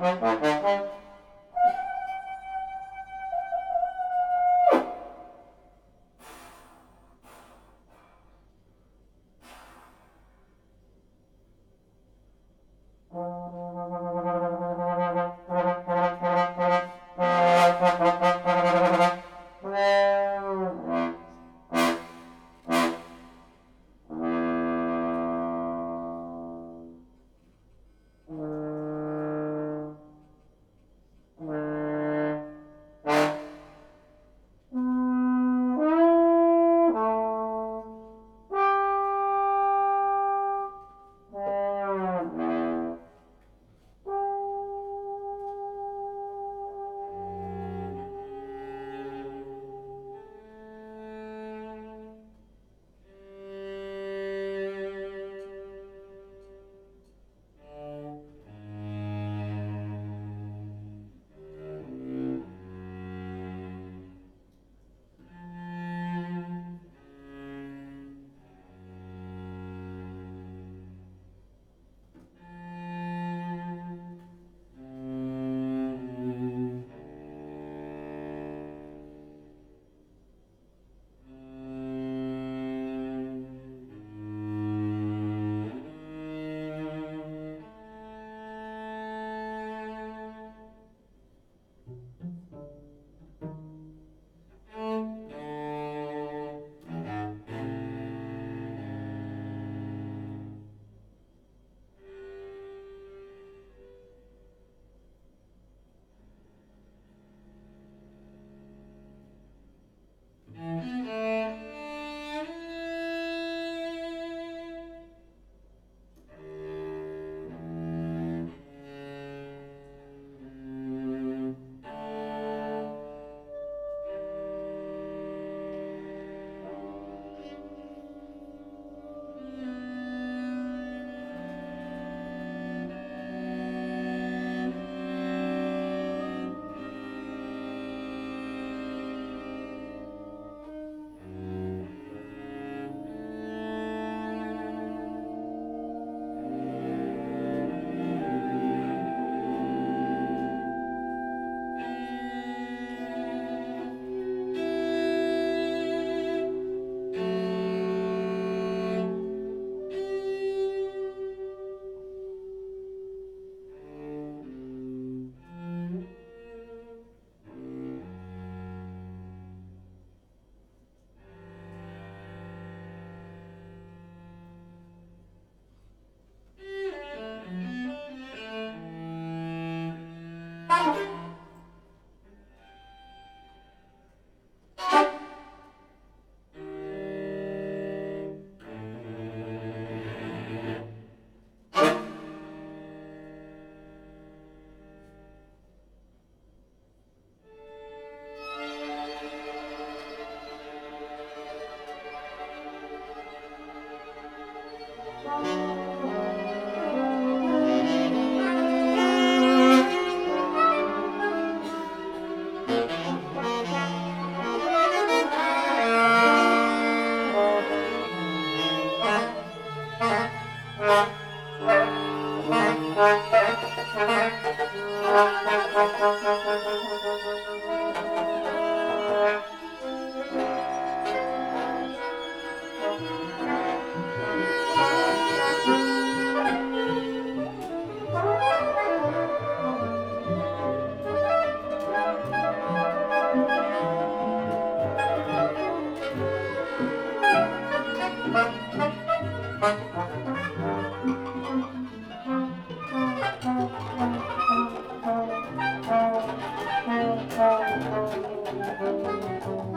Bye. Thank. Thank